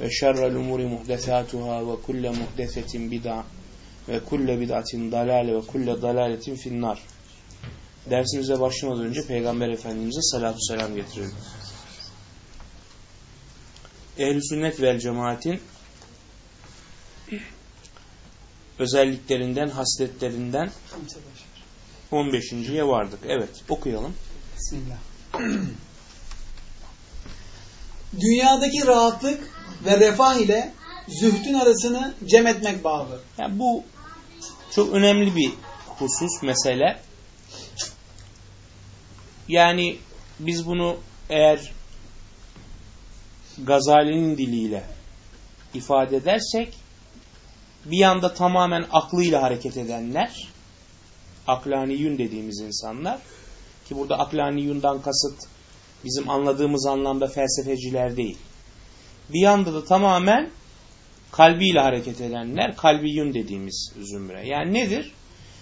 وشر الأمور محدثاتها وكل محدثة بدعة وكل بدعة ضلالة وكل ضلالة في النار Dersimize başlamadan önce Peygamber Efendimiz'e salatu selam getirelim. Ehl-i sünnet vel cemaatin özelliklerinden, hasletlerinden 15.ye vardık. Evet, okuyalım. Bismillah. Dünyadaki rahatlık ve refah ile zühdün arasını cem etmek bağlı. Yani bu çok önemli bir husus, mesele. Yani biz bunu eğer Gazali'nin diliyle ifade edersek bir yanda tamamen aklıyla hareket edenler aklaniyun dediğimiz insanlar ki burada aklaniyundan kasıt bizim anladığımız anlamda felsefeciler değil. Bir yanda da tamamen kalbiyle hareket edenler kalbiyun dediğimiz zümre. Yani nedir?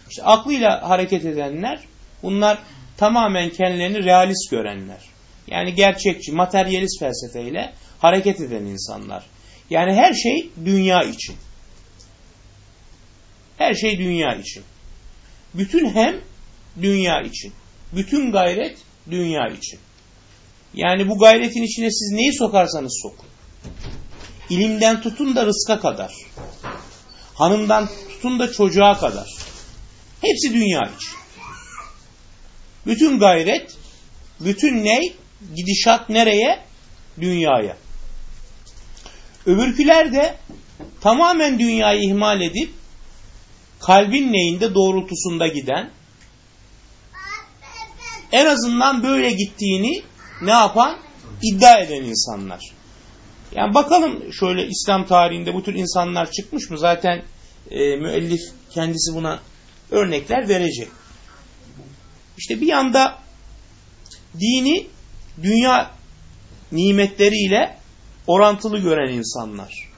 İşte aklıyla hareket edenler bunlar tamamen kendilerini realist görenler. Yani gerçekçi, materyalist felsefeyle hareket eden insanlar. Yani her şey dünya için. Her şey dünya için. Bütün hem dünya için. Bütün gayret dünya için. Yani bu gayretin içine siz neyi sokarsanız sokun. İlimden tutun da rızka kadar. Hanımdan tutun da çocuğa kadar. Hepsi dünya için. Bütün gayret, bütün ney, gidişat nereye? Dünyaya. Öbürküler de tamamen dünyayı ihmal edip kalbin neyinde doğrultusunda giden en azından böyle gittiğini ne yapan? iddia eden insanlar. Yani bakalım şöyle İslam tarihinde bu tür insanlar çıkmış mı? Zaten e, müellif kendisi buna örnekler verecek. İşte bir yanda dini dünya nimetleriyle orantılı gören insanlar.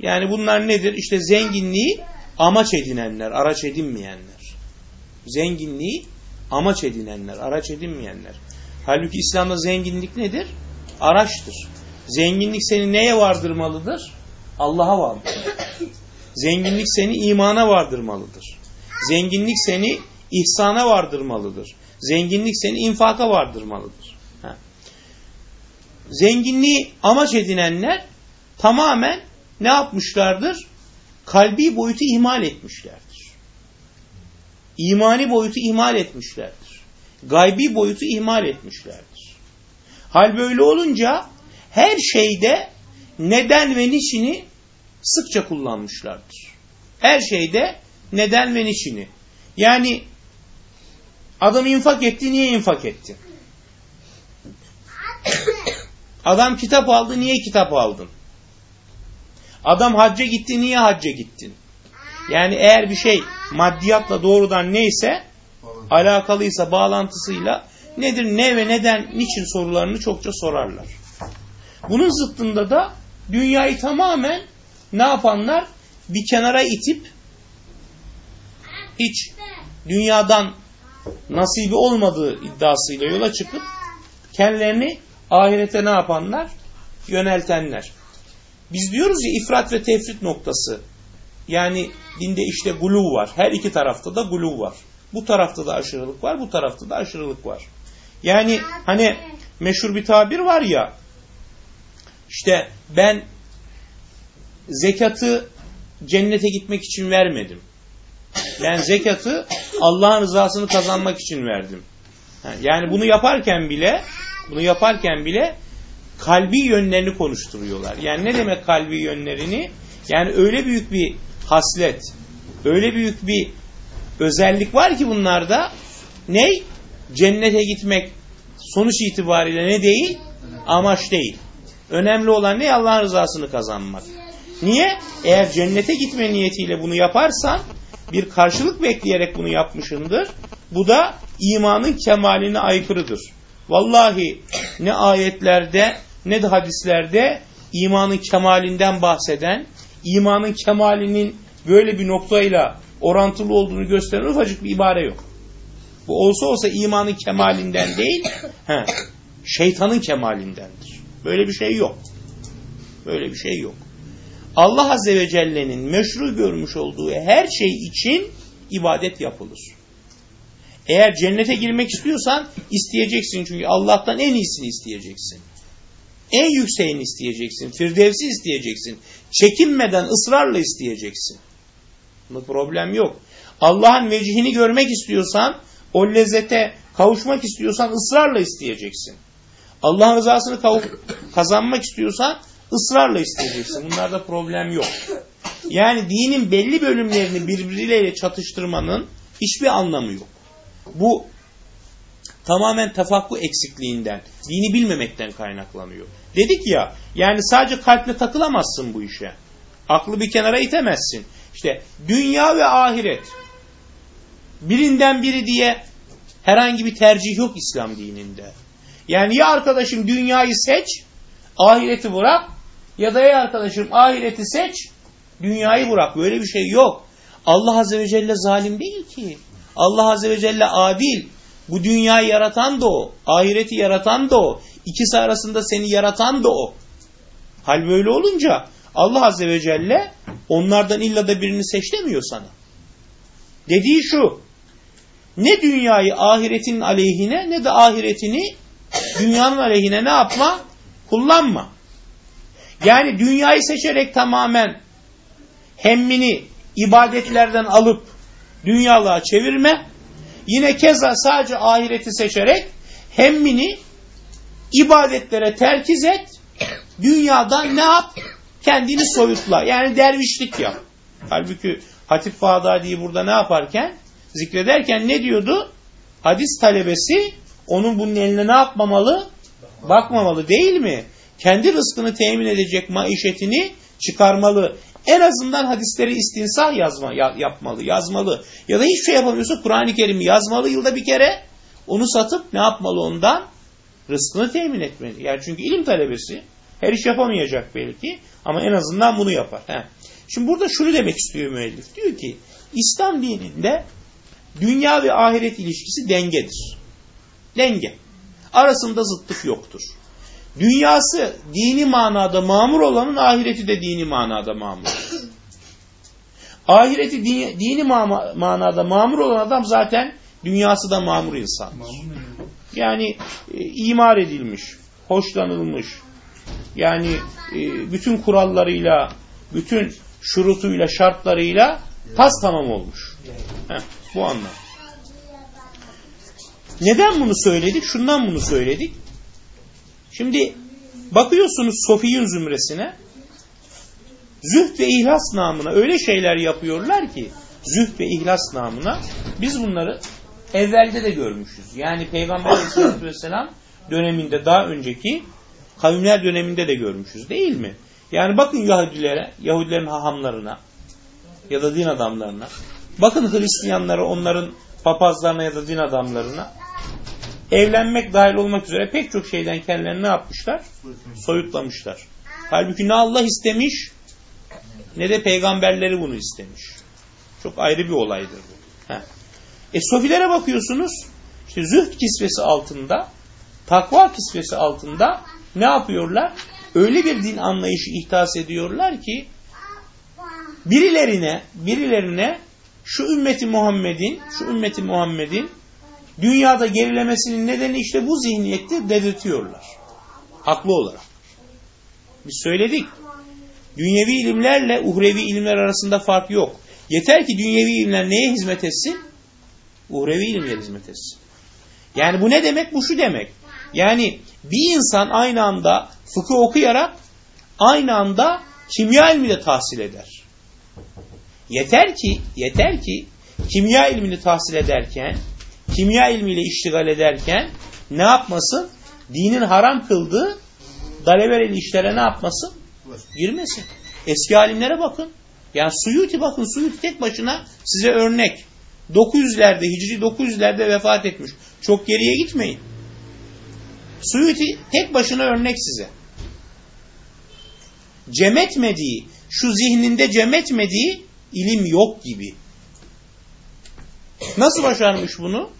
Yani bunlar nedir? İşte zenginliği amaç edinenler, araç edinmeyenler. Zenginliği amaç edinenler, araç edinmeyenler. Halbuki İslam'da zenginlik nedir? Araçtır. Zenginlik seni neye vardırmalıdır? Allah'a vardırmalıdır. Zenginlik seni imana vardırmalıdır. Zenginlik seni ihsana vardırmalıdır. Zenginlik seni infaka vardırmalıdır. Ha. Zenginliği amaç edinenler tamamen ne yapmışlardır? Kalbi boyutu ihmal etmişlerdir. İmani boyutu ihmal etmişlerdir. Gaybi boyutu ihmal etmişlerdir. Hal böyle olunca her şeyde neden ve niçini sıkça kullanmışlardır. Her şeyde neden ve niçini. Yani adam infak etti, niye infak etti? Adam kitap aldı, niye kitap aldın? Adam hacca gitti, niye hacca gittin? Yani eğer bir şey maddiyatla doğrudan neyse, alakalıysa, bağlantısıyla nedir, ne ve neden, niçin sorularını çokça sorarlar. Bunun zıttında da dünyayı tamamen ne yapanlar? Bir kenara itip hiç dünyadan nasibi olmadığı iddiasıyla yola çıkıp kendilerini ahirete ne yapanlar? Yöneltenler. Biz diyoruz ya ifrat ve tefrit noktası. Yani dinde işte gulu var. Her iki tarafta da gulu var. Bu tarafta da aşırılık var, bu tarafta da aşırılık var. Yani hani meşhur bir tabir var ya işte ben zekatı cennete gitmek için vermedim. Ben zekatı Allah'ın rızasını kazanmak için verdim. Yani bunu yaparken bile bunu yaparken bile kalbi yönlerini konuşturuyorlar. Yani ne demek kalbi yönlerini? Yani öyle büyük bir haslet, öyle büyük bir özellik var ki bunlarda ne? Cennete gitmek sonuç itibariyle ne değil? Amaç değil. Önemli olan ne? Allah'ın rızasını kazanmak. Niye? Eğer cennete gitme niyetiyle bunu yaparsan bir karşılık bekleyerek bunu yapmışındır. Bu da imanın kemaline aykırıdır. Vallahi ne ayetlerde ne de hadislerde imanın kemalinden bahseden, imanın kemalinin böyle bir noktayla orantılı olduğunu gösteren ufacık bir ibare yok. Bu olsa olsa imanın kemalinden değil, he, şeytanın kemalindendir. Böyle bir şey yok. Böyle bir şey yok. Allah Azze ve Celle'nin meşru görmüş olduğu her şey için ibadet yapılır. Eğer cennete girmek istiyorsan isteyeceksin çünkü Allah'tan en iyisini isteyeceksin. En yükseğini isteyeceksin. Firdevsi isteyeceksin. Çekinmeden ısrarla isteyeceksin. Bunda problem yok. Allah'ın vecihini görmek istiyorsan, o lezzete kavuşmak istiyorsan ısrarla isteyeceksin. Allah'ın rızasını kazanmak istiyorsan ısrarla isteyeceksin. Bunlarda problem yok. Yani dinin belli bölümlerini birbirleriyle çatıştırmanın hiçbir anlamı yok. Bu tamamen tefakku eksikliğinden, dini bilmemekten kaynaklanıyor. Dedik ya, yani sadece kalple takılamazsın bu işe. Aklı bir kenara itemezsin. İşte dünya ve ahiret. Birinden biri diye herhangi bir tercih yok İslam dininde. Yani ya arkadaşım dünyayı seç, ahireti bırak ya da ya arkadaşım ahireti seç, dünyayı bırak. Böyle bir şey yok. Allah Azze ve Celle zalim değil ki. Allah Azze ve Celle adil. Bu dünyayı yaratan da o. Ahireti yaratan da o. İkisi arasında seni yaratan da o. Hal böyle olunca Allah Azze ve Celle onlardan illa da birini seç demiyor sana. Dediği şu. Ne dünyayı ahiretin aleyhine ne de ahiretini dünyanın aleyhine ne yapma? Kullanma. Yani dünyayı seçerek tamamen hemmini ibadetlerden alıp dünyalığa çevirme. Yine keza sadece ahireti seçerek hemmini ibadetlere terkiz et. Dünyadan ne yap? Kendini soyutla. Yani dervişlik yap. Halbuki Hatip Bağdadi'yi burada ne yaparken? Zikrederken ne diyordu? Hadis talebesi onun bunun eline ne yapmamalı? Bakmamalı değil mi? Kendi rızkını temin edecek maişetini çıkarmalı. En azından hadisleri istinsah yazma, yapmalı, yazmalı. Ya da hiçbir şey yapamıyorsa Kur'an-ı Kerim'i yazmalı yılda bir kere. Onu satıp ne yapmalı ondan? Rızkını temin etmeli. Yani çünkü ilim talebesi her iş yapamayacak belki ama en azından bunu yapar. He. Şimdi burada şunu demek istiyor müellif. Diyor ki İslam dininde dünya ve ahiret ilişkisi dengedir. Denge. Arasında zıtlık yoktur. Dünyası dini manada mamur olanın ahireti de dini manada mamur. Ahireti dini, dini ma manada mamur olan adam zaten dünyası da mamur insandır. Yani e, imar edilmiş, hoşlanılmış. Yani e, bütün kurallarıyla, bütün şurutuyla, şartlarıyla tas tamam olmuş. Heh, bu anlam. Neden bunu söyledik? Şundan bunu söyledik. Şimdi bakıyorsunuz Sofiyin zümresine zühd ve ihlas namına öyle şeyler yapıyorlar ki zühd ve ihlas namına biz bunları evvelde de görmüşüz. Yani Peygamber Aleyhisselatü Vesselam döneminde daha önceki kavimler döneminde de görmüşüz değil mi? Yani bakın Yahudilere, Yahudilerin hahamlarına ya da din adamlarına. Bakın Hristiyanlara, onların papazlarına ya da din adamlarına evlenmek dahil olmak üzere pek çok şeyden kendilerini ne yapmışlar? Soyutlamışlar. Halbuki ne Allah istemiş ne de peygamberleri bunu istemiş. Çok ayrı bir olaydır bu. Heh. E sofilere bakıyorsunuz işte zühd kisvesi altında takva kisvesi altında ne yapıyorlar? Öyle bir din anlayışı ihtas ediyorlar ki birilerine birilerine şu ümmeti Muhammed'in şu ümmeti Muhammed'in dünyada gerilemesinin nedeni işte bu zihniyette dedirtiyorlar. Haklı olarak. Biz söyledik. Dünyevi ilimlerle uhrevi ilimler arasında fark yok. Yeter ki dünyevi ilimler neye hizmet etsin? Uhrevi ilimler hizmet etsin. Yani bu ne demek? Bu şu demek. Yani bir insan aynı anda fıkıh okuyarak aynı anda kimya ilmi de tahsil eder. Yeter ki, yeter ki kimya ilmini tahsil ederken, kimya ilmiyle iştigal ederken ne yapmasın? Dinin haram kıldığı dalevereli işlere ne yapmasın? Girmesin. Eski alimlere bakın. Yani Suyuti bakın Suyuti tek başına size örnek. 900'lerde Hicri 900'lerde vefat etmiş. Çok geriye gitmeyin. Suyuti tek başına örnek size. Cem etmediği, şu zihninde cem etmediği ilim yok gibi. Nasıl başarmış bunu?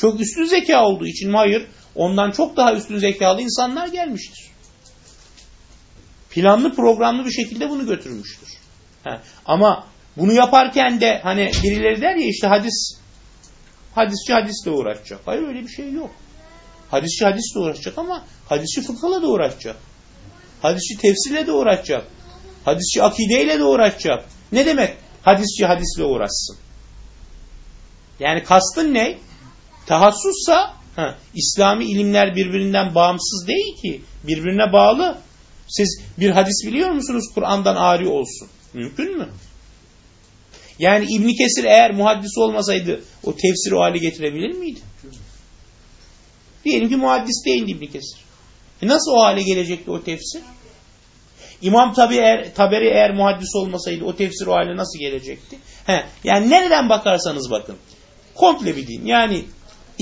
Çok üstün zeka olduğu için mi? Hayır. Ondan çok daha üstün zekalı insanlar gelmiştir. Planlı programlı bir şekilde bunu götürmüştür. Ha. Ama bunu yaparken de hani birileri der ya işte hadis hadisçi hadisle uğraşacak. Hayır öyle bir şey yok. Hadisçi hadisle uğraşacak ama hadisçi fıkıhla da uğraşacak. Hadisçi tefsirle de uğraşacak. Hadisçi akideyle de uğraşacak. Ne demek hadisçi hadisle uğraşsın? Yani kastın ne? Tahassussa ha, İslami ilimler birbirinden bağımsız değil ki. Birbirine bağlı. Siz bir hadis biliyor musunuz Kur'an'dan ari olsun? Mümkün mü? Yani İbn Kesir eğer muhaddis olmasaydı o tefsiri o hale getirebilir miydi? Diyelim ki muhaddis değildi İbn Kesir. E nasıl o hale gelecekti o tefsir? İmam tabi eğer, Taberi eğer muhaddis olmasaydı o tefsir o hale nasıl gelecekti? He, yani nereden bakarsanız bakın. Komple bir din. Yani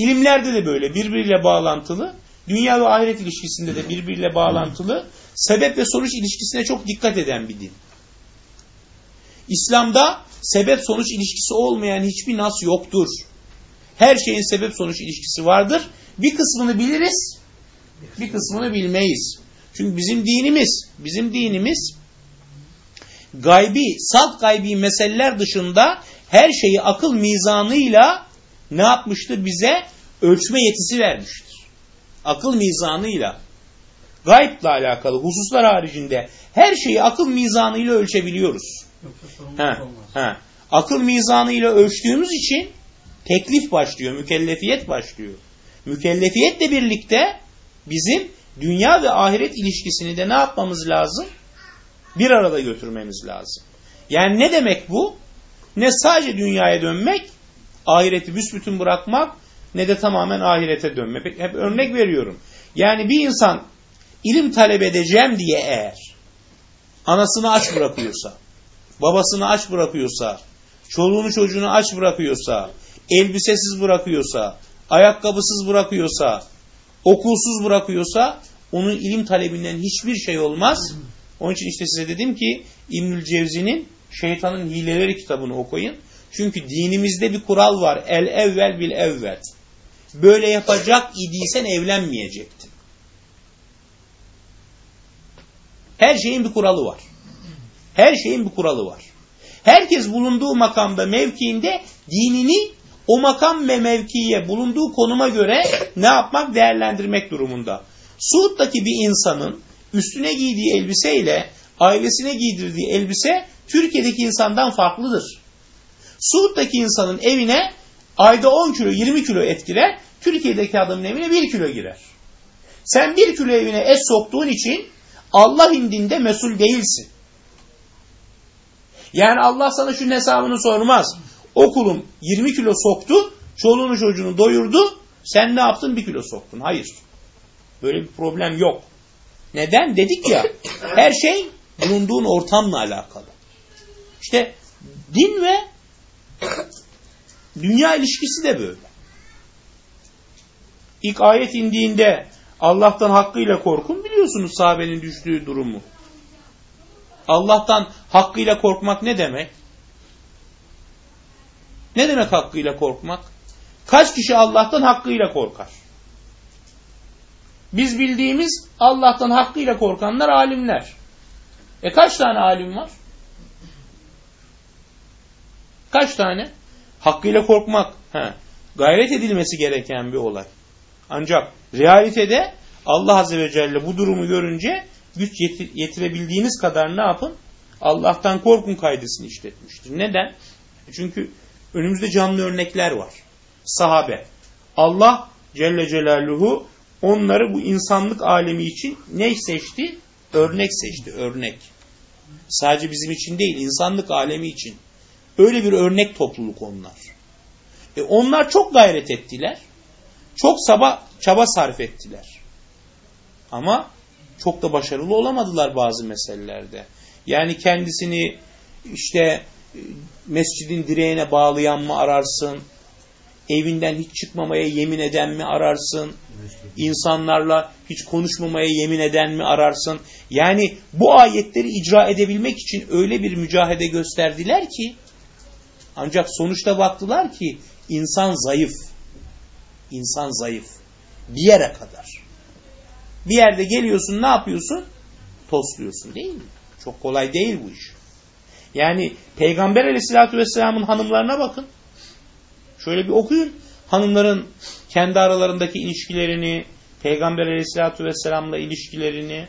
ilimlerde de böyle birbiriyle bağlantılı. Dünya ve ahiret ilişkisinde de birbiriyle bağlantılı. Sebep ve sonuç ilişkisine çok dikkat eden bir din. İslam'da sebep sonuç ilişkisi olmayan hiçbir nas yoktur. Her şeyin sebep sonuç ilişkisi vardır. Bir kısmını biliriz, bir kısmını bilmeyiz. Çünkü bizim dinimiz, bizim dinimiz gaybi, salt gaybi meseleler dışında her şeyi akıl mizanıyla ne yapmıştır? Bize ölçme yetisi vermiştir. Akıl mizanıyla. Gayble alakalı hususlar haricinde her şeyi akıl mizanıyla ölçebiliyoruz. Ha, ha. Akıl mizanıyla ölçtüğümüz için teklif başlıyor, mükellefiyet başlıyor. Mükellefiyetle birlikte bizim dünya ve ahiret ilişkisini de ne yapmamız lazım? Bir arada götürmemiz lazım. Yani ne demek bu? Ne sadece dünyaya dönmek, ahireti büsbütün bırakmak, ne de tamamen ahirete dönmek. Hep örnek veriyorum. Yani bir insan ilim talep edeceğim diye eğer anasını aç bırakıyorsa, babasını aç bırakıyorsa, çoluğunu çocuğunu aç bırakıyorsa, elbisesiz bırakıyorsa, ayakkabısız bırakıyorsa, okulsuz bırakıyorsa onun ilim talebinden hiçbir şey olmaz. Onun için işte size dedim ki İbnül Cevzi'nin Şeytanın Hileleri kitabını okuyun. Çünkü dinimizde bir kural var. El evvel bil evvel. Böyle yapacak idiysen evlenmeyecektin. Her şeyin bir kuralı var. Her şeyin bir kuralı var. Herkes bulunduğu makamda, mevkiinde dinini o makam ve mevkiye bulunduğu konuma göre ne yapmak? Değerlendirmek durumunda. Suud'daki bir insanın üstüne giydiği elbise ile ailesine giydirdiği elbise Türkiye'deki insandan farklıdır. Suud'daki insanın evine ayda 10 kilo 20 kilo etkiler. Türkiye'deki adamın evine 1 kilo girer. Sen 1 kilo evine et soktuğun için Allah indinde mesul değilsin. Yani Allah sana şu hesabını sormaz. Okulum 20 kilo soktu, çoluğunu çocuğunu doyurdu, sen ne yaptın? 1 kilo soktun. Hayır. Böyle bir problem yok. Neden? Dedik ya, her şey bulunduğun ortamla alakalı. İşte din ve dünya ilişkisi de böyle. İlk ayet indiğinde Allah'tan hakkıyla korkun biliyorsunuz sahabenin düştüğü durumu. Allah'tan hakkıyla korkmak ne demek? Ne demek hakkıyla korkmak? Kaç kişi Allah'tan hakkıyla korkar? Biz bildiğimiz Allah'tan hakkıyla korkanlar alimler. E kaç tane alim var? Kaç tane? Hakkıyla korkmak. He. Gayret edilmesi gereken bir olay. Ancak realitede Allah Azze ve Celle bu durumu görünce güç yetirebildiğiniz kadar ne yapın? Allah'tan korkun kaydısını işletmiştir. Neden? Çünkü önümüzde canlı örnekler var. Sahabe. Allah Celle Celaluhu onları bu insanlık alemi için ne seçti? Örnek seçti, örnek. Sadece bizim için değil, insanlık alemi için. Öyle bir örnek topluluk onlar. E onlar çok gayret ettiler. Çok saba, çaba sarf ettiler. Ama çok da başarılı olamadılar bazı meselelerde. Yani kendisini işte e, mescidin direğine bağlayan mı ararsın? Evinden hiç çıkmamaya yemin eden mi ararsın? İnsanlarla hiç konuşmamaya yemin eden mi ararsın? Yani bu ayetleri icra edebilmek için öyle bir mücahede gösterdiler ki ancak sonuçta baktılar ki insan zayıf. İnsan zayıf. Bir yere kadar. Bir yerde geliyorsun ne yapıyorsun? Tosluyorsun değil mi? Çok kolay değil bu iş. Yani Peygamber aleyhissalatü vesselamın hanımlarına bakın. Şöyle bir okuyun. Hanımların kendi aralarındaki ilişkilerini, Peygamber aleyhissalatü vesselamla ilişkilerini,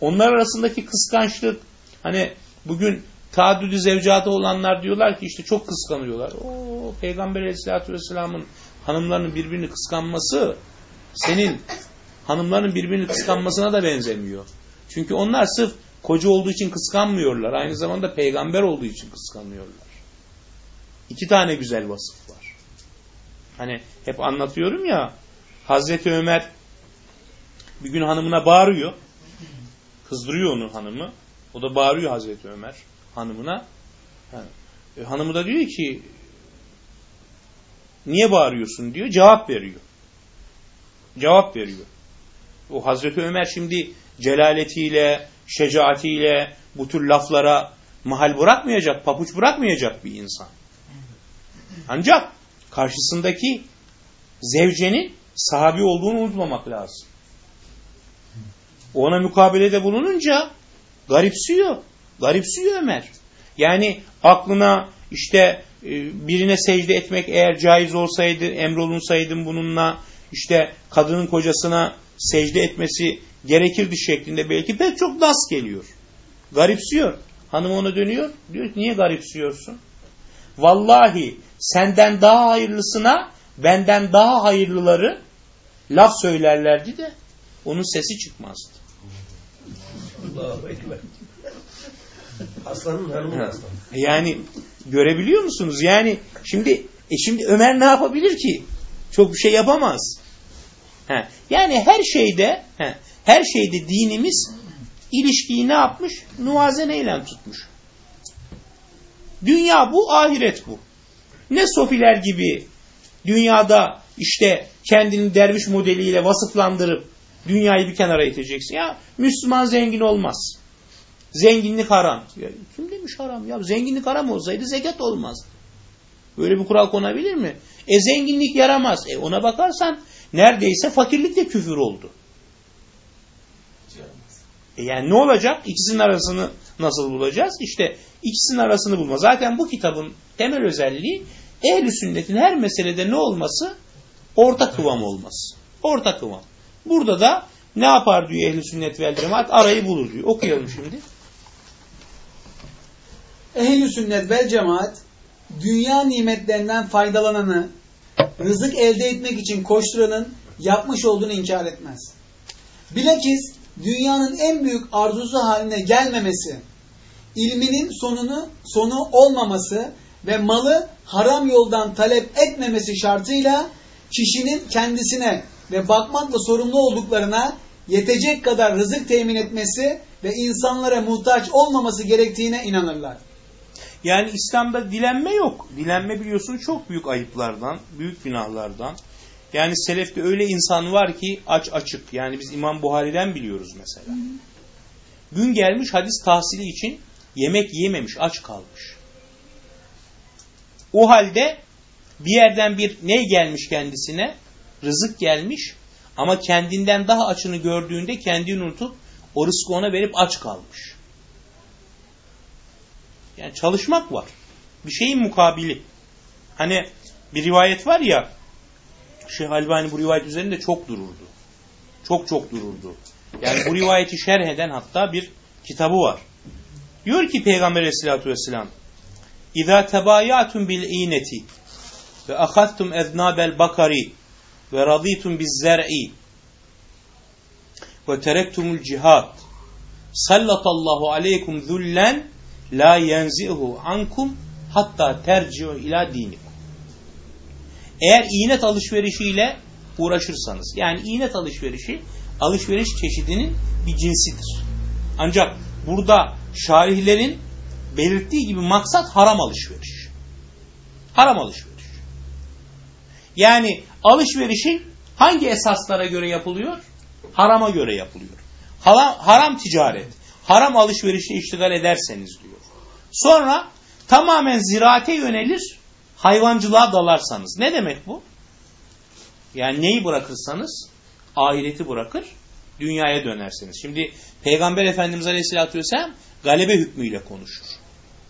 onlar arasındaki kıskançlık, hani bugün taaddüdü zevcada olanlar diyorlar ki işte çok kıskanıyorlar. O Peygamber aleyhissalatü vesselamın hanımlarının birbirini kıskanması senin hanımların birbirini kıskanmasına da benzemiyor. Çünkü onlar sırf koca olduğu için kıskanmıyorlar. Aynı zamanda peygamber olduğu için kıskanıyorlar. İki tane güzel vasıf var. Hani hep anlatıyorum ya Hazreti Ömer bir gün hanımına bağırıyor. Kızdırıyor onu hanımı. O da bağırıyor Hazreti Ömer hanımına. Yani, e, hanımı da diyor ki niye bağırıyorsun diyor. Cevap veriyor. Cevap veriyor. O Hazreti Ömer şimdi celaletiyle, şecaatiyle bu tür laflara mahal bırakmayacak, papuç bırakmayacak bir insan. Ancak karşısındaki zevcenin sahabi olduğunu unutmamak lazım. Ona mukabelede bulununca garipsiyor. Garipsiyor Ömer. Yani aklına işte e, birine secde etmek eğer caiz olsaydı, emrolunsaydım bununla işte kadının kocasına secde etmesi gerekirdi şeklinde belki pek çok das geliyor. Garipsiyor. Hanım ona dönüyor. Diyor ki niye garipsiyorsun? Vallahi senden daha hayırlısına benden daha hayırlıları laf söylerlerdi de onun sesi çıkmazdı. Aslanın hanımı aslan. Yani görebiliyor musunuz? Yani şimdi e şimdi Ömer ne yapabilir ki? Çok bir şey yapamaz. He. Yani her şeyde he, her şeyde dinimiz ilişkiyi ne yapmış? Nuvazeneyle tutmuş. Dünya bu, ahiret bu. Ne sofiler gibi dünyada işte kendini derviş modeliyle vasıflandırıp dünyayı bir kenara iteceksin. Ya Müslüman zengin olmaz. Zenginlik haram. Ya, kim demiş haram? Ya zenginlik haram olsaydı zekat olmaz. Böyle bir kural konabilir mi? E zenginlik yaramaz. E ona bakarsan neredeyse fakirlik de küfür oldu. E yani ne olacak? İkisinin arasını nasıl bulacağız? İşte ikisinin arasını bulma. Zaten bu kitabın temel özelliği ehli sünnetin her meselede ne olması? Orta kıvam olması. Orta kıvam. Burada da ne yapar diyor ehli sünnet vel cemaat? Arayı bulur diyor. Okuyalım şimdi. Ehli sünnet vel cemaat dünya nimetlerinden faydalananı rızık elde etmek için koşturanın yapmış olduğunu inkar etmez. Bilakis dünyanın en büyük arzusu haline gelmemesi, ilminin sonunu sonu olmaması ve malı haram yoldan talep etmemesi şartıyla kişinin kendisine ve bakmakla sorumlu olduklarına yetecek kadar rızık temin etmesi ve insanlara muhtaç olmaması gerektiğine inanırlar. Yani İslam'da dilenme yok. Dilenme biliyorsun çok büyük ayıplardan, büyük günahlardan. Yani selefte öyle insan var ki aç açık. Yani biz İmam Buhari'den biliyoruz mesela. Gün gelmiş hadis tahsili için yemek yememiş, aç kalmış. O halde bir yerden bir ne gelmiş kendisine? Rızık gelmiş ama kendinden daha açını gördüğünde kendini unutup o rızkı ona verip aç kalmış. Yani çalışmak var. Bir şeyin mukabili. Hani bir rivayet var ya Şeyh Albani bu rivayet üzerinde çok dururdu. Çok çok dururdu. Yani bu rivayeti şerh eden hatta bir kitabı var. Diyor ki Peygamber aleyhissalatü vesselam İzâ tebayâtum bil iğneti ve ahadtum eznâbel bakari ve radîtum biz zer'i ve terektumul cihad sallatallahu aleykum zullen la yenzihu ankum hatta terci'u ila dinikum. Eğer iğnet alışverişiyle uğraşırsanız, yani iğnet alışverişi alışveriş çeşidinin bir cinsidir. Ancak burada şarihlerin belirttiği gibi maksat haram alışveriş. Haram alışveriş. Yani alışverişin hangi esaslara göre yapılıyor? Harama göre yapılıyor. Haram, haram ticaret, haram alışverişle iştigal ederseniz diyor. Sonra tamamen ziraate yönelir, hayvancılığa dalarsanız. Ne demek bu? Yani neyi bırakırsanız ahireti bırakır, dünyaya dönerseniz. Şimdi Peygamber Efendimiz Aleyhisselatü Vesselam galebe hükmüyle konuşur.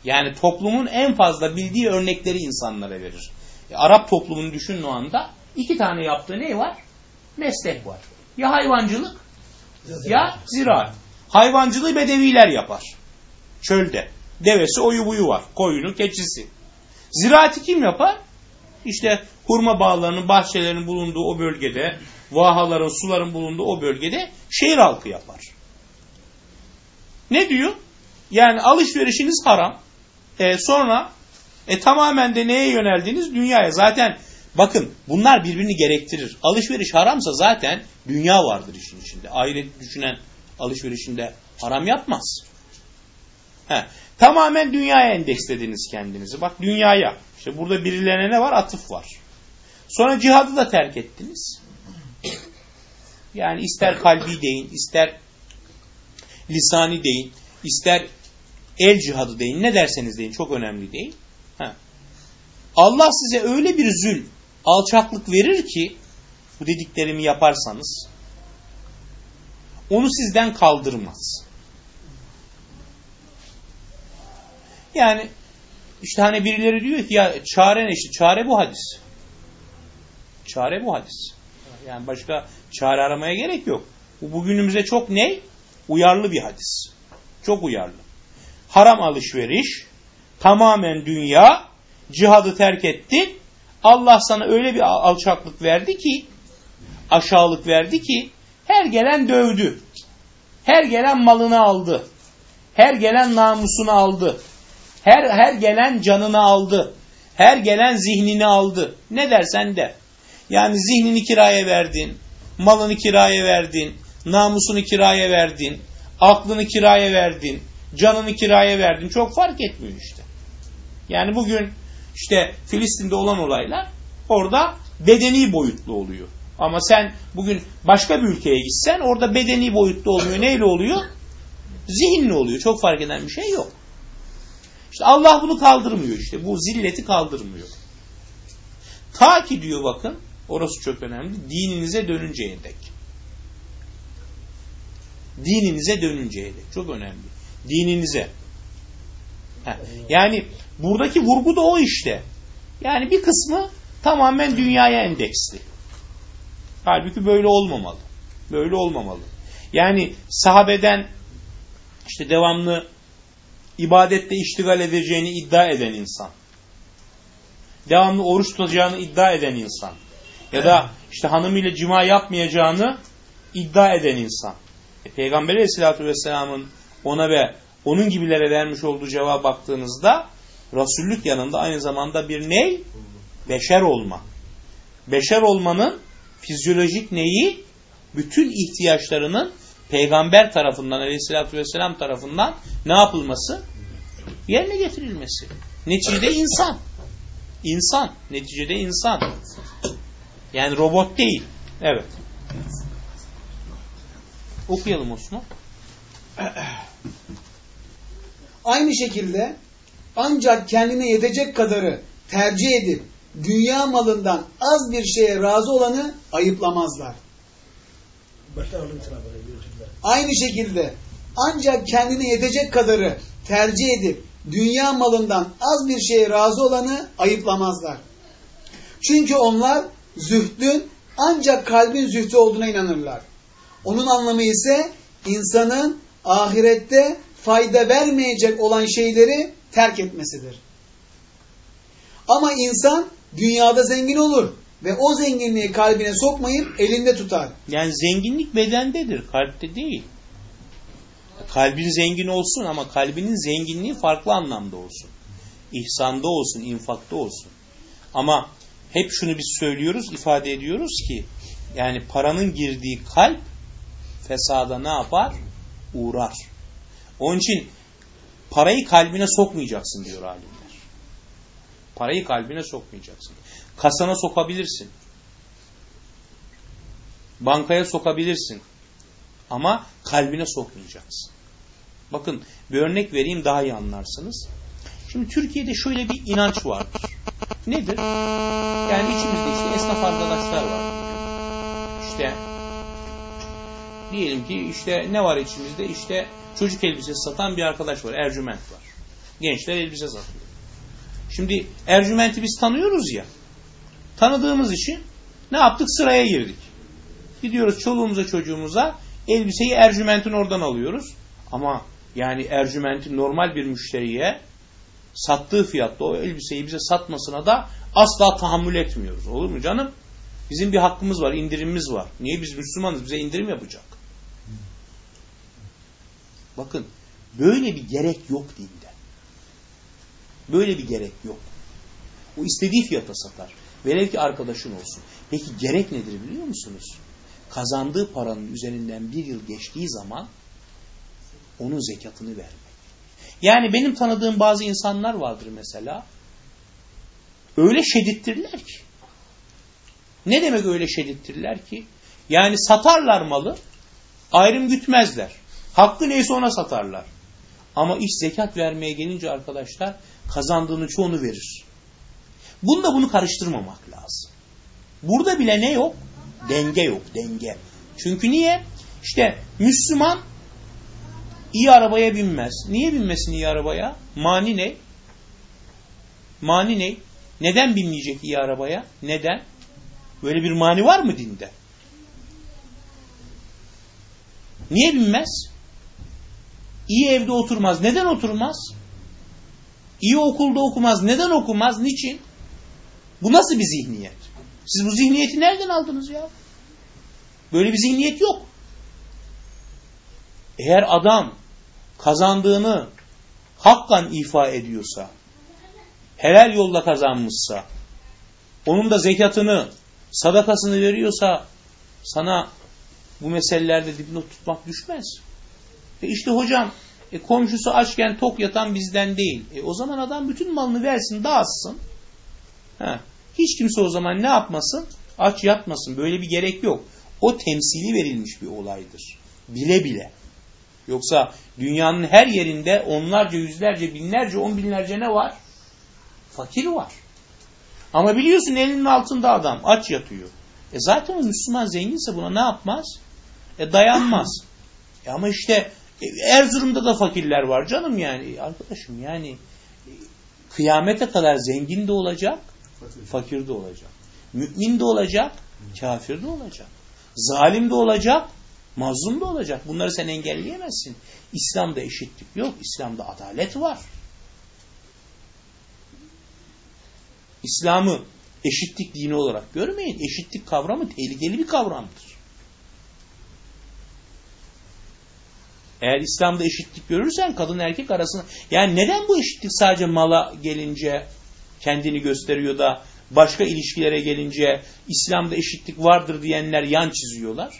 Yani toplumun en fazla bildiği örnekleri insanlara verir. E, Arap toplumunu düşünün o anda iki tane yaptığı ne var? Meslek var. Ya hayvancılık ya ziraat. Hayvancılığı bedeviler yapar. Çölde. Devesi oyu buyu var. Koyunu, keçisi. Ziraati kim yapar? İşte hurma bağlarının, bahçelerinin bulunduğu o bölgede, vahaların, suların bulunduğu o bölgede şehir halkı yapar. Ne diyor? Yani alışverişiniz haram. E, sonra e, tamamen de neye yöneldiniz? Dünyaya. Zaten bakın bunlar birbirini gerektirir. Alışveriş haramsa zaten dünya vardır işin içinde. Ahiret düşünen alışverişinde haram yapmaz. He. Tamamen dünyaya endekslediniz kendinizi. Bak dünyaya. İşte burada birilerine ne var? Atıf var. Sonra cihadı da terk ettiniz. Yani ister kalbi deyin, ister lisani deyin, ister el cihadı deyin, ne derseniz deyin çok önemli değil. Ha. Allah size öyle bir zül, alçaklık verir ki bu dediklerimi yaparsanız onu sizden kaldırmaz. Yani işte hani birileri diyor ki ya çare ne işte çare bu hadis. Çare bu hadis. Yani başka çare aramaya gerek yok. Bu bugünümüze çok ne? Uyarlı bir hadis. Çok uyarlı. Haram alışveriş, tamamen dünya, cihadı terk etti. Allah sana öyle bir alçaklık verdi ki, aşağılık verdi ki, her gelen dövdü. Her gelen malını aldı. Her gelen namusunu aldı. Her her gelen canını aldı. Her gelen zihnini aldı. Ne dersen de. Yani zihnini kiraya verdin, malını kiraya verdin, namusunu kiraya verdin, aklını kiraya verdin, canını kiraya verdin. Çok fark etmiyor işte. Yani bugün işte Filistin'de olan olaylar orada bedeni boyutlu oluyor. Ama sen bugün başka bir ülkeye gitsen orada bedeni boyutlu olmuyor. Neyle oluyor? Zihinli oluyor. Çok fark eden bir şey yok. İşte Allah bunu kaldırmıyor işte. Bu zilleti kaldırmıyor. Ta ki diyor bakın orası çok önemli. Dininize dönünceye dek. Dininize dönünceye dek. Çok önemli. Dininize. Heh. Yani buradaki vurgu da o işte. Yani bir kısmı tamamen dünyaya endeksli. Halbuki böyle olmamalı. Böyle olmamalı. Yani sahabeden işte devamlı ibadette iştigal edeceğini iddia eden insan. Devamlı oruç tutacağını iddia eden insan. Ya da işte hanımıyla cima yapmayacağını iddia eden insan. E, Peygamber aleyhissalatü vesselamın ona ve onun gibilere vermiş olduğu cevap baktığınızda Resullük yanında aynı zamanda bir ney? Beşer olma. Beşer olmanın fizyolojik neyi? Bütün ihtiyaçlarının peygamber tarafından aleyhissalatü vesselam tarafından ne yapılması? Yerine getirilmesi. Neticede insan. İnsan. Neticede insan. Yani robot değil. Evet. Okuyalım Osman. Aynı şekilde ancak kendine yetecek kadarı tercih edip dünya malından az bir şeye razı olanı ayıplamazlar. Aynı şekilde ancak kendine yetecek kadarı tercih edip dünya malından az bir şeye razı olanı ayıplamazlar. Çünkü onlar zühdün ancak kalbin zühdü olduğuna inanırlar. Onun anlamı ise insanın ahirette fayda vermeyecek olan şeyleri terk etmesidir. Ama insan dünyada zengin olur ve o zenginliği kalbine sokmayıp elinde tutar. Yani zenginlik bedendedir, kalpte değil. Kalbin zengin olsun ama kalbinin zenginliği farklı anlamda olsun. İhsanda olsun, infakta olsun. Ama hep şunu biz söylüyoruz, ifade ediyoruz ki yani paranın girdiği kalp fesada ne yapar? Uğrar. Onun için parayı kalbine sokmayacaksın diyor alimler. Parayı kalbine sokmayacaksın. Kasana sokabilirsin. Bankaya sokabilirsin. Ama kalbine sokmayacaksın. Bakın bir örnek vereyim daha iyi anlarsınız. Şimdi Türkiye'de şöyle bir inanç vardır. Nedir? Yani içimizde işte esnaf arkadaşlar var. İşte diyelim ki işte ne var içimizde? İşte çocuk elbisesi satan bir arkadaş var. Ercüment var. Gençler elbise satıyor. Şimdi Ercüment'i biz tanıyoruz ya. Tanıdığımız için ne yaptık? Sıraya girdik. Gidiyoruz çoluğumuza çocuğumuza elbiseyi Ercüment'in oradan alıyoruz. Ama yani Ercüment'in normal bir müşteriye sattığı fiyatta o elbiseyi bize satmasına da asla tahammül etmiyoruz. Olur mu canım? Bizim bir hakkımız var, indirimimiz var. Niye biz Müslümanız? Bize indirim yapacak. Bakın böyle bir gerek yok dinde. Böyle bir gerek yok. O istediği fiyata satar. Velev ki arkadaşın olsun. Peki gerek nedir biliyor musunuz? Kazandığı paranın üzerinden bir yıl geçtiği zaman onun zekatını vermek. Yani benim tanıdığım bazı insanlar vardır mesela. Öyle şedittirler ki. Ne demek öyle şedittirler ki? Yani satarlar malı, ayrım gütmezler. Hakkı neyse ona satarlar. Ama iş zekat vermeye gelince arkadaşlar kazandığını çoğunu verir. Bunda bunu karıştırmamak lazım. Burada bile ne yok? Denge yok, denge. Çünkü niye? İşte Müslüman iyi arabaya binmez. Niye binmesin iyi arabaya? Mani ne? Mani ne? Neden binmeyecek iyi arabaya? Neden? Böyle bir mani var mı dinde? Niye binmez? İyi evde oturmaz. Neden oturmaz? İyi okulda okumaz. Neden okumaz? Niçin? Bu nasıl bir zihniyet? Siz bu zihniyeti nereden aldınız ya? Böyle bir zihniyet yok. Eğer adam kazandığını hakkan ifa ediyorsa, helal yolda kazanmışsa, onun da zekatını, sadakasını veriyorsa sana bu meselelerde dipnot tutmak düşmez. E işte hocam e komşusu açken tok yatan bizden değil. E o zaman adam bütün malını versin, dağıtsın. Ha. Hiç kimse o zaman ne yapmasın? Aç yatmasın. Böyle bir gerek yok. O temsili verilmiş bir olaydır. Bile bile. Yoksa dünyanın her yerinde onlarca, yüzlerce, binlerce, on binlerce ne var? Fakir var. Ama biliyorsun elinin altında adam aç yatıyor. E zaten o Müslüman zenginse buna ne yapmaz? E dayanmaz. E ama işte e, Erzurum'da da fakirler var canım yani. Arkadaşım yani e, kıyamete kadar zengin de olacak, fakir de olacak. Mümin de olacak, kafir de olacak. Zalim de olacak, mazlum da olacak. Bunları sen engelleyemezsin. İslam'da eşitlik yok. İslam'da adalet var. İslam'ı eşitlik dini olarak görmeyin. Eşitlik kavramı tehlikeli bir kavramdır. Eğer İslam'da eşitlik görürsen kadın erkek arasında yani neden bu eşitlik sadece mala gelince kendini gösteriyor da başka ilişkilere gelince İslam'da eşitlik vardır diyenler yan çiziyorlar?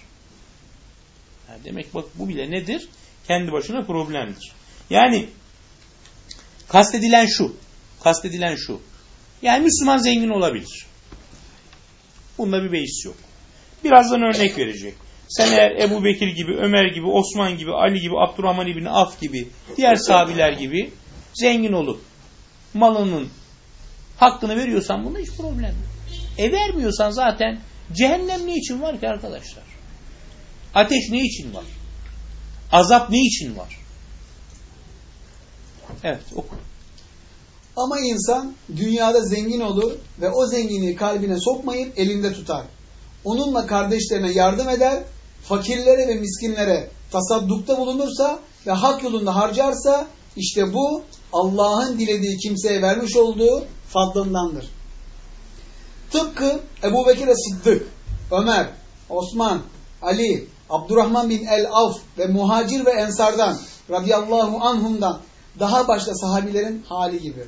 Yani demek bak bu bile nedir? Kendi başına problemdir. Yani kastedilen şu. Kastedilen şu. Yani Müslüman zengin olabilir. Bunda bir beis yok. Birazdan örnek verecek. Sen eğer Ebu Bekir gibi, Ömer gibi, Osman gibi, Ali gibi, Abdurrahman İbni Af gibi, diğer sahabiler gibi zengin olup malının hakkını veriyorsan bunda hiç problem yok. E vermiyorsan zaten cehennem ne için var ki arkadaşlar? Ateş ne için var? Azap ne için var? Evet oku. Ama insan dünyada zengin olur ve o zenginliği kalbine sokmayıp elinde tutar. Onunla kardeşlerine yardım eder, fakirlere ve miskinlere tasaddukta bulunursa ve hak yolunda harcarsa işte bu Allah'ın dilediği kimseye vermiş olduğu fadlındandır. Tıpkı Ebu Bekir Sıddık, Ömer, Osman, Ali, Abdurrahman bin el-Avf ve muhacir ve ensardan radıyallahu anhumdan daha başta sahabilerin hali gibi.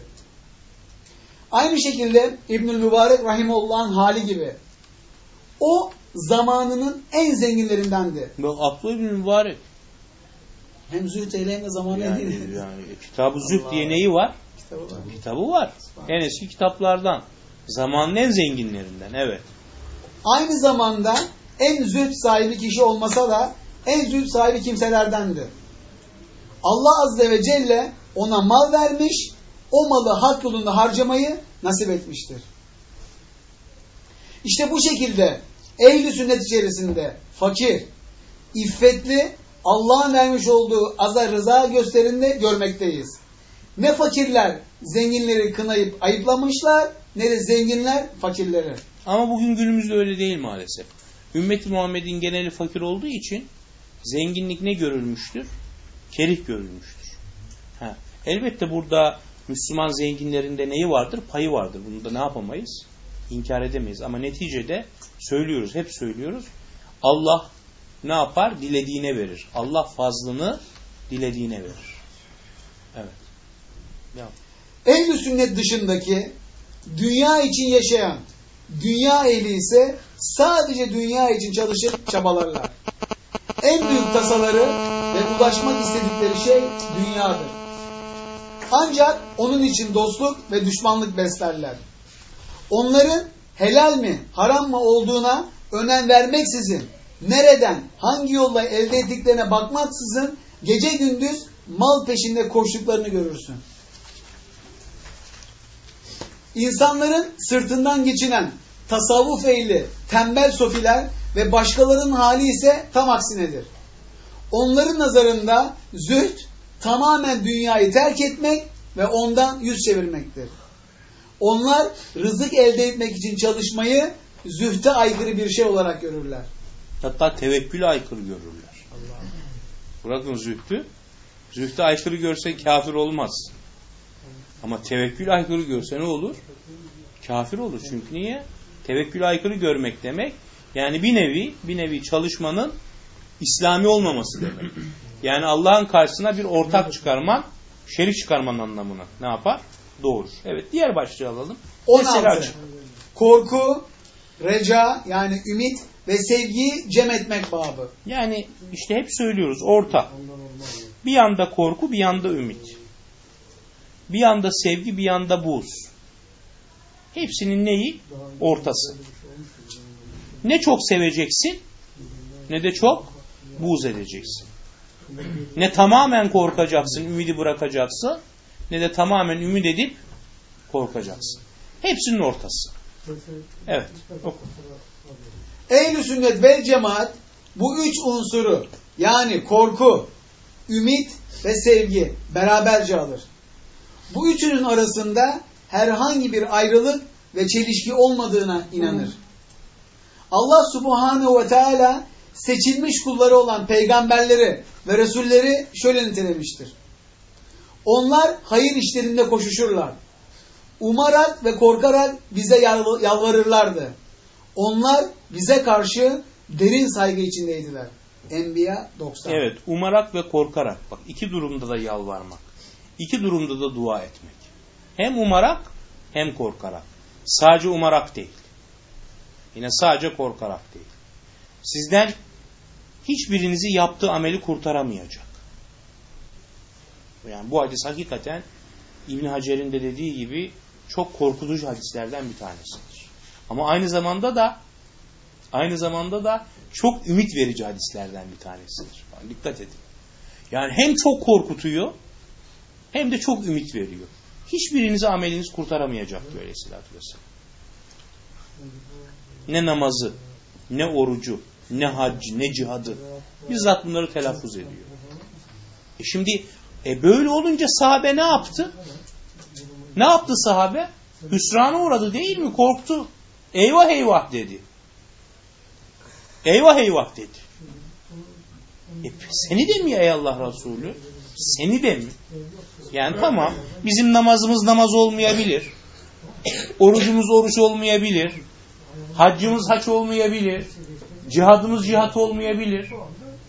Aynı şekilde İbnül Mübarek Rahimullah'ın hali gibi. O zamanının en zenginlerindendi. Bak aklı bir mübarek. Hem zühd eyle hem de zamanı Yani, yani, yani Kitab-ı Zühd diye neyi var? Kitabı var. En eski kitaplardan. Zamanın en zenginlerinden. Evet. Aynı zamanda en zühd sahibi kişi olmasa da en zühd sahibi kimselerdendi. Allah Azze ve Celle ona mal vermiş, o malı hak yolunda harcamayı nasip etmiştir. İşte bu şekilde ehl sünnet içerisinde fakir, iffetli, Allah'ın vermiş olduğu aza rıza gösterinde görmekteyiz. Ne fakirler zenginleri kınayıp ayıplamışlar, ne de zenginler fakirleri. Ama bugün günümüzde öyle değil maalesef. Ümmeti Muhammed'in geneli fakir olduğu için zenginlik ne görülmüştür? Kerih görülmüştür. Ha. Elbette burada Müslüman zenginlerinde neyi vardır? Payı vardır. Bunu da ne yapamayız? İnkar edemeyiz. Ama neticede söylüyoruz, hep söylüyoruz. Allah ne yapar? Dilediğine verir. Allah fazlını dilediğine verir. Evet. Devam. Sünnet dışındaki dünya için yaşayan dünya ehli ise sadece dünya için çalışıp çabalarlar. En büyük tasaları ve ulaşmak istedikleri şey dünyadır. Ancak onun için dostluk ve düşmanlık beslerler. Onların helal mi, haram mı olduğuna önem vermeksizin, nereden, hangi yolla elde ettiklerine bakmaksızın gece gündüz mal peşinde koştuklarını görürsün. İnsanların sırtından geçinen tasavvuf ehli, tembel sofiler ve başkalarının hali ise tam aksinedir. Onların nazarında zühd tamamen dünyayı terk etmek ve ondan yüz çevirmektir. Onlar rızık elde etmek için çalışmayı zühte aykırı bir şey olarak görürler. Hatta tevekküle aykırı görürler. Bırakın zühdü. Zühdü aykırı görse kafir olmaz. Ama tevekkül aykırı görse ne olur? Kafir olur. Çünkü niye? Tevekkül aykırı görmek demek yani bir nevi bir nevi çalışmanın İslami olmaması demek. Yani Allah'ın karşısına bir ortak çıkarman, şerik çıkarman anlamına ne yapar? Doğurur. Evet diğer başlığı alalım. 16. Mesela açık. Korku, reca yani ümit ve sevgiyi cem etmek babı. Yani işte hep söylüyoruz orta. Bir yanda korku, bir yanda ümit. Bir yanda sevgi, bir yanda buz. Hepsinin neyi? Ortası. Ne çok seveceksin, ne de çok buz edeceksin. Ne tamamen korkacaksın, ümidi bırakacaksın, ne de tamamen ümit edip korkacaksın. Hepsinin ortası. Evet. Oku. Ehl-i sünnet ve cemaat bu üç unsuru yani korku, ümit ve sevgi beraberce alır. Bu üçünün arasında herhangi bir ayrılık ve çelişki olmadığına inanır. Allah subhanehu ve teala seçilmiş kulları olan peygamberleri ve resulleri şöyle nitelemiştir. Onlar hayır işlerinde koşuşurlar. Umarak ve korkarak bize yalv- yalvarırlardı. Onlar bize karşı derin saygı içindeydiler. Enbiya 90. Evet, umarak ve korkarak. Bak iki durumda da yalvarmak. İki durumda da dua etmek. Hem umarak hem korkarak. Sadece umarak değil. Yine sadece korkarak değil. Sizden hiçbirinizi yaptığı ameli kurtaramayacak. Yani bu hadis hakikaten İbn Hacer'in de dediği gibi çok korkutucu hadislerden bir tanesidir. Ama aynı zamanda da aynı zamanda da çok ümit verici hadislerden bir tanesidir. Dikkat edin. Yani hem çok korkutuyor hem de çok ümit veriyor. Hiçbirinizi ameliniz kurtaramayacak diyor Aleyhisselatü. Ne namazı, ne orucu, ne haccı, ne cihadı. Bizzat bunları telaffuz ediyor. E şimdi e böyle olunca sahabe ne yaptı? Ne yaptı sahabe? Hüsrana uğradı değil mi? Korktu. Eyvah eyvah dedi. Eyvah eyvah dedi. E, seni de mi ey Allah Resulü? Seni de mi? Yani tamam bizim namazımız namaz olmayabilir. Orucumuz oruç olmayabilir. Haccımız haç olmayabilir. Cihadımız cihat olmayabilir.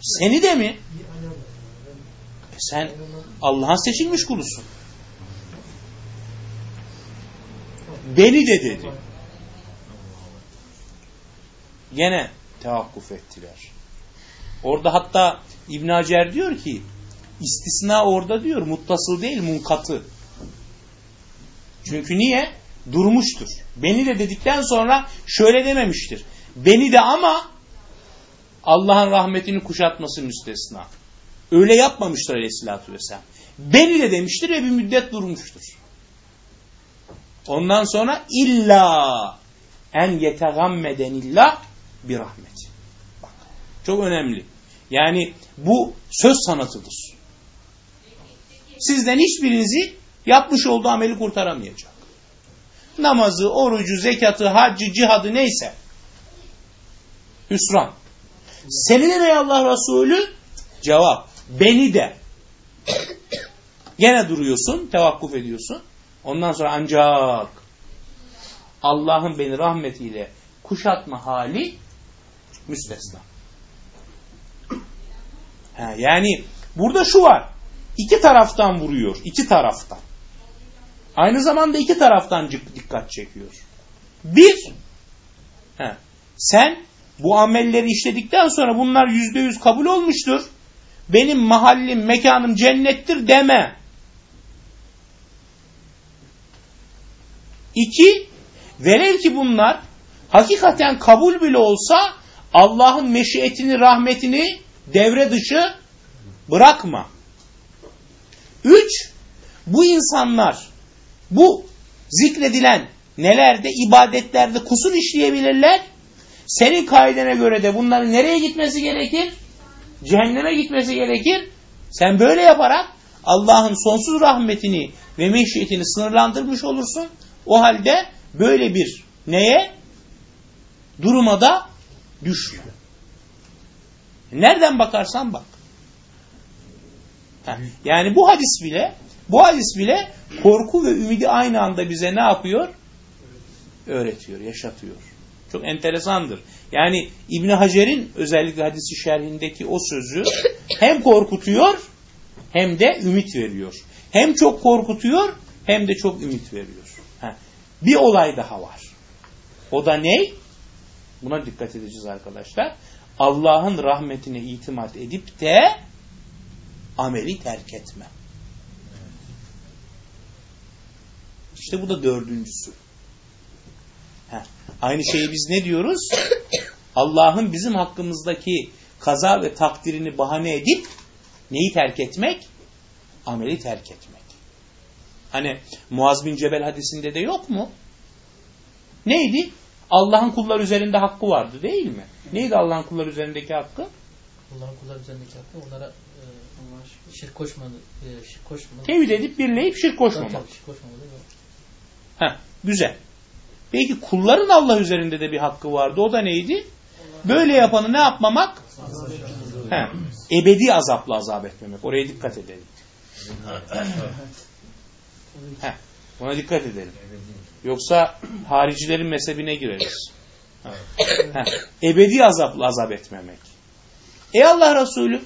Seni de mi? E sen Allah'ın seçilmiş kulusun. Beni de dedi. Gene tevakkuf ettiler. Orada hatta İbn Hacer diyor ki istisna orada diyor muttasıl değil munkatı. Çünkü niye? Durmuştur. Beni de dedikten sonra şöyle dememiştir. Beni de ama Allah'ın rahmetini kuşatması müstesna. Öyle yapmamıştır aleyhissalatü vesselam. Beni de demiştir ve bir müddet durmuştur. Ondan sonra illa en yetegammedenillah bir rahmet. Bak, çok önemli. Yani bu söz sanatıdır. Sizden hiçbirinizi yapmış olduğu ameli kurtaramayacak. Namazı, orucu, zekatı, haccı, cihadı neyse. Hüsran. Seni de Allah Resulü? Cevap. Beni de. Gene duruyorsun, tevakkuf ediyorsun. Ondan sonra ancak Allah'ın beni rahmetiyle kuşatma hali müstesna. Ha, yani burada şu var. İki taraftan vuruyor. iki taraftan. Aynı zamanda iki taraftan dikkat çekiyor. Bir, he, sen bu amelleri işledikten sonra bunlar yüzde yüz kabul olmuştur. Benim mahallim, mekanım cennettir deme. İki, velev ki bunlar hakikaten kabul bile olsa Allah'ın meşiyetini, rahmetini devre dışı bırakma. Üç, bu insanlar bu zikredilen nelerde, ibadetlerde kusur işleyebilirler. Senin kaidene göre de bunların nereye gitmesi gerekir? Cehenneme gitmesi gerekir. Sen böyle yaparak Allah'ın sonsuz rahmetini ve meşiyetini sınırlandırmış olursun. O halde böyle bir neye? Duruma da düşme. Nereden bakarsan bak. Yani bu hadis bile bu hadis bile korku ve ümidi aynı anda bize ne yapıyor? Öğretiyor, yaşatıyor. Çok enteresandır. Yani İbn Hacer'in özellikle hadisi şerhindeki o sözü hem korkutuyor hem de ümit veriyor. Hem çok korkutuyor hem de çok ümit veriyor. Bir olay daha var. O da ne? Buna dikkat edeceğiz arkadaşlar. Allah'ın rahmetine itimat edip de ameli terk etme. İşte bu da dördüncüsü. Heh. Aynı şeyi biz ne diyoruz? Allah'ın bizim hakkımızdaki kaza ve takdirini bahane edip neyi terk etmek? Ameli terk etmek. Hani Muaz bin Cebel hadisinde de yok mu? Neydi? Allah'ın kullar üzerinde hakkı vardı değil mi? Neydi Allah'ın kullar üzerindeki hakkı? Allah'ın kullar üzerindeki hakkı onlara e, şirk koşmadı. E, şirk koşmadı. Tevhid edip birleyip şirk koşmamak. Tabii, şirk koşmadı. Heh, güzel. Peki kulların Allah üzerinde de bir hakkı vardı. O da neydi? Böyle yapanı ne yapmamak? Heh, ebedi azapla azap etmemek. Oraya dikkat edelim. Heh, ona dikkat edelim. Yoksa haricilerin mezhebine gireriz. Ebedi azapla azap etmemek. Ey Allah Resulü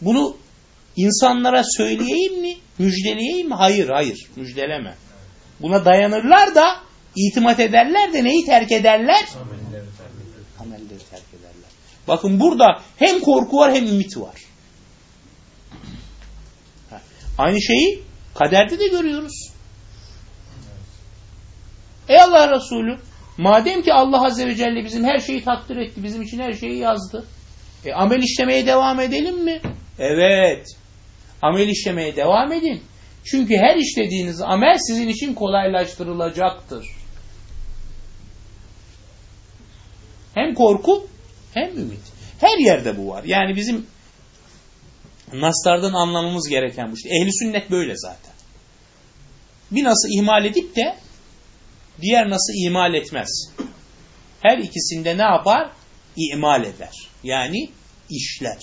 bunu insanlara söyleyeyim mi? Müjdeleyeyim mi? Hayır, hayır. Müjdeleme. Buna dayanırlar da itimat ederler de neyi terk ederler? Amelleri terk ederler. Amelleri terk ederler. Bakın burada hem korku var hem ümit var. Aynı şeyi kaderde de görüyoruz. Ey Allah Resulü madem ki Allah Azze ve Celle bizim her şeyi takdir etti, bizim için her şeyi yazdı. E, amel işlemeye devam edelim mi? Evet. Amel işlemeye devam edin. Çünkü her işlediğiniz amel sizin için kolaylaştırılacaktır. Hem korku hem ümit. Her yerde bu var. Yani bizim naslardan anlamamız gereken bu. İşte ehli sünnet böyle zaten. Bir nasıl ihmal edip de diğer nasıl ihmal etmez. Her ikisinde ne yapar? İmal eder. Yani işler.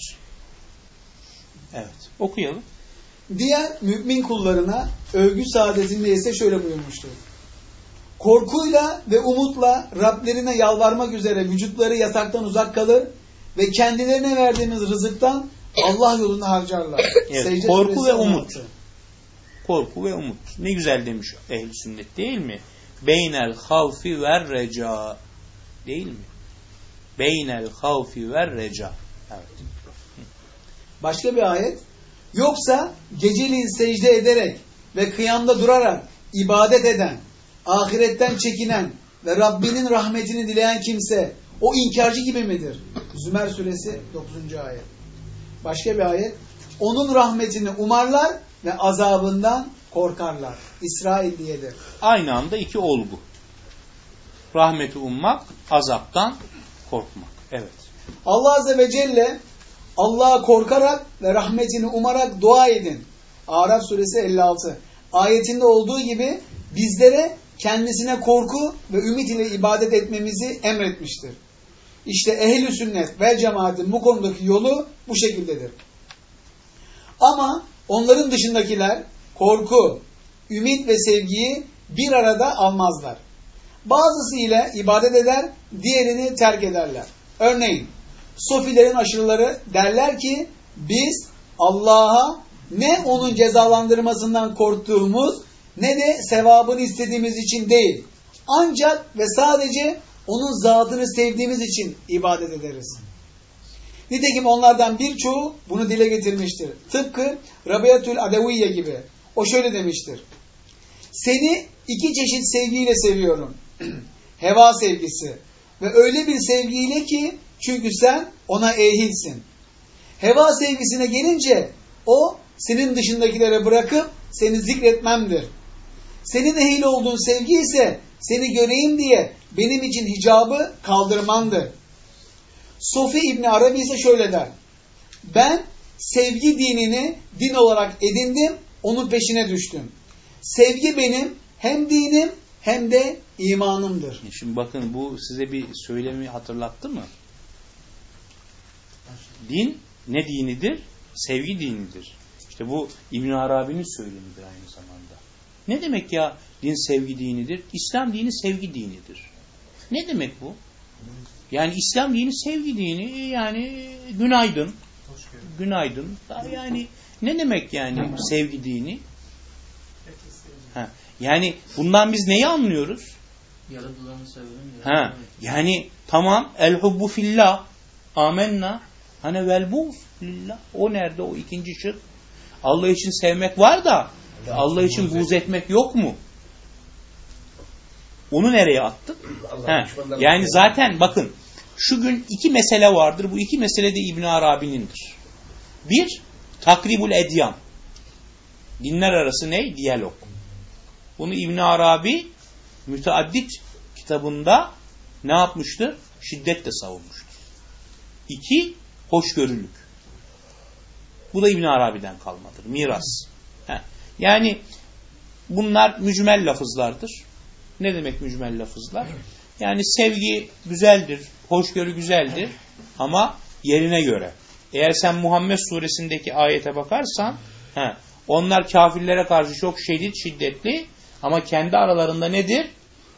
Evet. Okuyalım. Diğer mümin kullarına övgü saadetinde ise şöyle buyurmuştur. Korkuyla ve umutla Rablerine yalvarmak üzere vücutları yataktan uzak kalır ve kendilerine verdiğimiz rızıktan Allah yolunda harcarlar. Evet, Secde korku ve umut. 16. Korku ve umut. Ne güzel demiş ehl sünnet değil mi? Beynel havfi ve reca. Değil mi? Beynel havfi ve reca. Evet. Başka bir ayet. Yoksa geceliğin secde ederek ve kıyamda durarak ibadet eden, ahiretten çekinen ve Rabbinin rahmetini dileyen kimse o inkarcı gibi midir? Zümer suresi 9. ayet. Başka bir ayet. Onun rahmetini umarlar ve azabından korkarlar. İsrail diyedir. Aynı anda iki olgu. Rahmeti ummak, azaptan korkmak. Evet. Allah Azze ve Celle Allah'a korkarak ve rahmetini umarak dua edin. Araf suresi 56. Ayetinde olduğu gibi bizlere kendisine korku ve ümit ile ibadet etmemizi emretmiştir. İşte ehl-i sünnet ve cemaatin bu konudaki yolu bu şekildedir. Ama onların dışındakiler korku, ümit ve sevgiyi bir arada almazlar. Bazısı ile ibadet eder, diğerini terk ederler. Örneğin, Sofilerin aşırıları derler ki biz Allah'a ne onun cezalandırmasından korktuğumuz ne de sevabını istediğimiz için değil. Ancak ve sadece onun zatını sevdiğimiz için ibadet ederiz. Nitekim onlardan birçoğu bunu dile getirmiştir. Tıpkı Rabiatül Adeviye gibi. O şöyle demiştir. Seni iki çeşit sevgiyle seviyorum. Heva sevgisi ve öyle bir sevgiyle ki çünkü sen ona ehilsin. Heva sevgisine gelince o senin dışındakilere bırakıp seni zikretmemdir. Senin ehil olduğun sevgi ise seni göreyim diye benim için hicabı kaldırmandır. Sofi İbni Arabi ise şöyle der. Ben sevgi dinini din olarak edindim, onun peşine düştüm. Sevgi benim hem dinim hem de imanımdır. Şimdi bakın bu size bir söylemi hatırlattı mı? Din ne dinidir? Sevgi dinidir. İşte bu İbn Arabi'nin söylemidir aynı zamanda. Ne demek ya din sevgi dinidir? İslam dini sevgi dinidir. Ne demek bu? Yani İslam dini sevgi dini yani günaydın. Günaydın. Yani ne demek yani sevgi dini? Ha, yani bundan biz neyi anlıyoruz? Ha, yani tamam el hubbu fillah amenna hani vel lillah o nerede o ikinci şık Allah için sevmek var da Allah için buğz etmek yok mu? Onu nereye attık? Ha, yani zaten bakın şu gün iki mesele vardır. Bu iki mesele de İbn Arabi'nindir. Bir, takribul edyan. Dinler arası ne? Diyalog. Bunu İbn Arabi müteaddit kitabında ne yapmıştır? Şiddetle savunmuştur. İki, hoşgörülük. Bu da İbn Arabi'den kalmadır. Miras. Heh. Yani bunlar mücmel lafızlardır. Ne demek mücmel lafızlar? Yani sevgi güzeldir, hoşgörü güzeldir ama yerine göre. Eğer sen Muhammed suresindeki ayete bakarsan he, onlar kafirlere karşı çok şiddet şiddetli ama kendi aralarında nedir?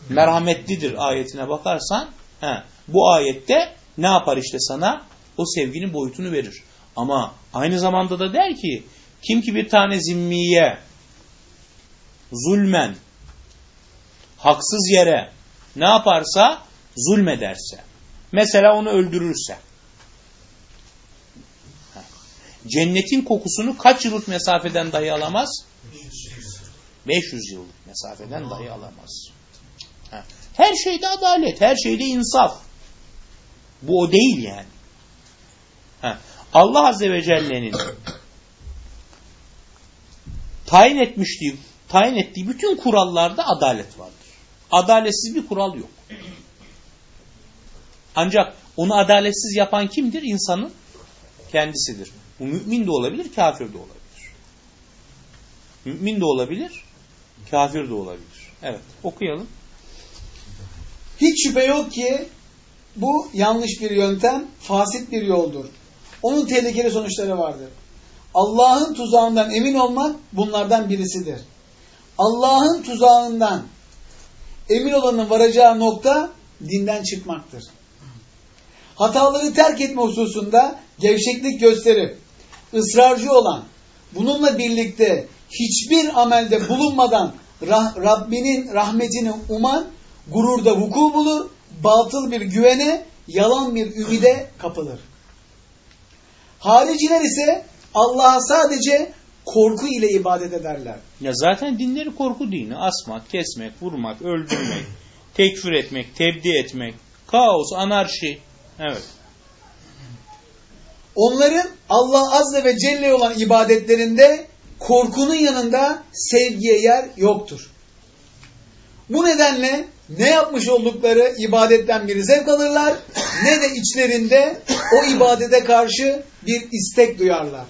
Merhametlidir ayetine bakarsan he, bu ayette ne yapar işte sana? O sevginin boyutunu verir. Ama aynı zamanda da der ki kim ki bir tane zimmiye zulmen haksız yere ne yaparsa zulmederse mesela onu öldürürse cennetin kokusunu kaç yıllık mesafeden dahi alamaz? 500 yıllık mesafeden dahi alamaz. Her şeyde adalet, her şeyde insaf. Bu o değil yani. Allah Azze ve Celle'nin tayin etmişliği, tayin ettiği bütün kurallarda adalet vardır. Adaletsiz bir kural yok. Ancak onu adaletsiz yapan kimdir? İnsanın kendisidir. Bu mümin de olabilir, kafir de olabilir. Mümin de olabilir, kafir de olabilir. Evet, okuyalım. Hiç şüphe yok ki bu yanlış bir yöntem, fasit bir yoldur. Onun tehlikeli sonuçları vardır. Allah'ın tuzağından emin olmak bunlardan birisidir. Allah'ın tuzağından emin olanın varacağı nokta dinden çıkmaktır. Hataları terk etme hususunda gevşeklik gösterip ısrarcı olan, bununla birlikte hiçbir amelde bulunmadan Rah Rabbinin rahmetini uman, gururda vuku bulur, batıl bir güvene, yalan bir ümide kapılır. Hariciler ise Allah'a sadece korku ile ibadet ederler. Ya zaten dinleri korku dini. Asmak, kesmek, vurmak, öldürmek, tekfir etmek, tebdi etmek, kaos, anarşi. Evet. Onların Allah Azze ve Celle olan ibadetlerinde korkunun yanında sevgiye yer yoktur. Bu nedenle ne yapmış oldukları ibadetten bir zevk alırlar ne de içlerinde o ibadete karşı bir istek duyarlar.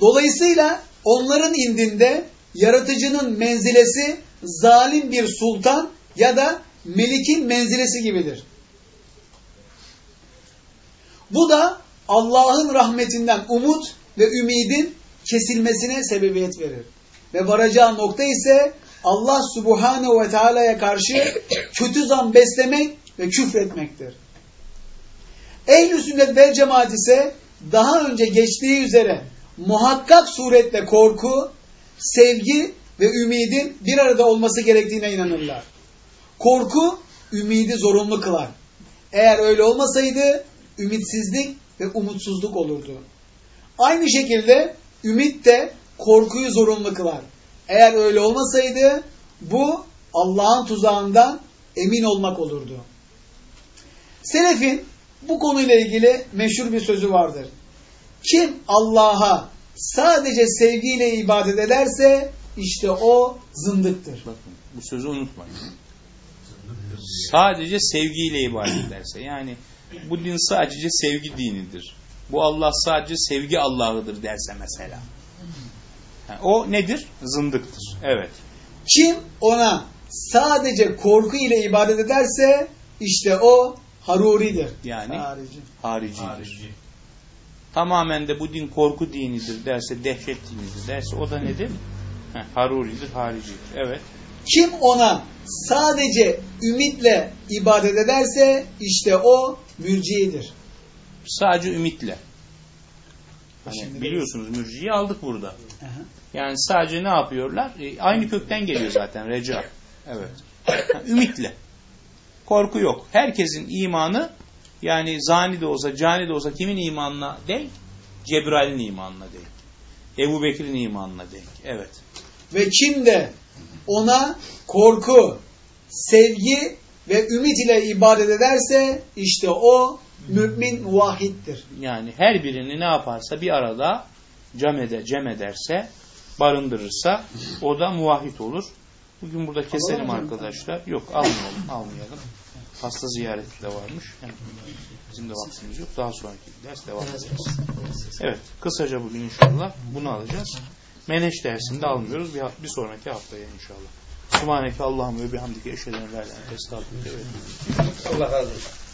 Dolayısıyla onların indinde yaratıcının menzilesi zalim bir sultan ya da melikin menzilesi gibidir. Bu da Allah'ın rahmetinden umut ve ümidin kesilmesine sebebiyet verir. Ve varacağı nokta ise Allah subhanehu ve teala'ya karşı kötü zan beslemek ve küfretmektir. Ehl-i sünnet vel cemaat ise daha önce geçtiği üzere muhakkak suretle korku, sevgi ve ümidin bir arada olması gerektiğine inanırlar. Korku, ümidi zorunlu kılar. Eğer öyle olmasaydı, ümitsizlik ve umutsuzluk olurdu. Aynı şekilde ümit de korkuyu zorunlu kılar. Eğer öyle olmasaydı, bu Allah'ın tuzağından emin olmak olurdu. Selefin bu konuyla ilgili meşhur bir sözü vardır. Kim Allah'a sadece sevgiyle ibadet ederse işte o zındıktır. Bakın bu sözü unutmayın. Sadece sevgiyle ibadet ederse. Yani bu din sadece sevgi dinidir. Bu Allah sadece sevgi Allah'ıdır derse mesela. Yani o nedir? Zındıktır. Evet. Kim ona sadece korku ile ibadet ederse işte o haruridir. Yani Harici. haricidir. Harici. Tamamen de bu din korku dinidir derse, dehşet dinidir derse o da nedir? Heh, haruridir, haricidir. Evet. Kim ona sadece ümitle ibadet ederse işte o mürciyedir. Sadece ümitle. Hani Şimdi biliyorsunuz mürciyi aldık burada. Aha. Yani sadece ne yapıyorlar? E, aynı kökten geliyor zaten reca. Evet. Ümitle. Korku yok. Herkesin imanı yani zani de olsa, cani de olsa kimin imanına denk? Cebrail'in imanına denk. Ebu Bekir'in imanına denk. Evet. Ve kim de ona korku, sevgi ve ümit ile ibadet ederse işte o mümin muvahhiddir. Yani her birini ne yaparsa bir arada cem, eder, cem ederse, barındırırsa o da muvahhid olur. Bugün burada keselim arkadaşlar. Yok almayalım, almayalım. Hasta ziyareti de varmış. Yani bizim de vaktimiz yok. Daha sonraki ders devam edeceğiz. Evet, kısaca bugün inşallah bunu alacağız. Meneş dersinde almıyoruz. Bir, bir sonraki haftaya inşallah. Subhaneke Allah'ım ve bihamdike eşheden verlen. Estağfurullah. Allah razı olsun.